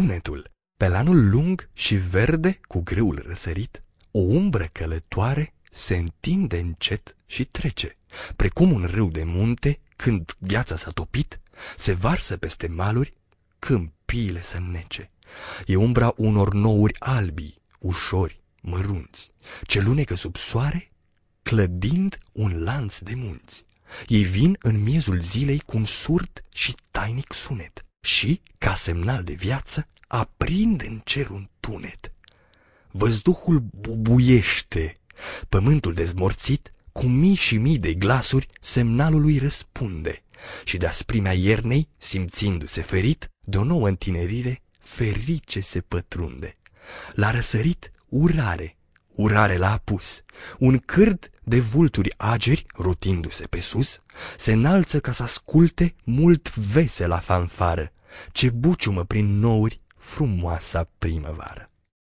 tunetul. Pe lanul lung și verde, cu greul răsărit, o umbră călătoare se întinde încet și trece, precum un râu de munte, când gheața s-a topit, se varsă peste maluri, câmpiile să nece. E umbra unor nouri albi, ușori, mărunți, ce lunecă sub soare, clădind un lanț de munți. Ei vin în miezul zilei cu un surd și tainic sunet și, ca semnal de viață, aprind în cer un tunet. Văzduhul bubuiește, pământul dezmorțit, cu mii și mii de glasuri, semnalului răspunde și de asprimea iernei, simțindu-se ferit, de o nouă întinerire, ferice se pătrunde. La răsărit, urare, urare l-a apus. Un cârd de vulturi ageri, rotindu-se pe sus, se înalță ca să asculte mult vesela fanfară, ce buciumă prin nouri frumoasa primăvară.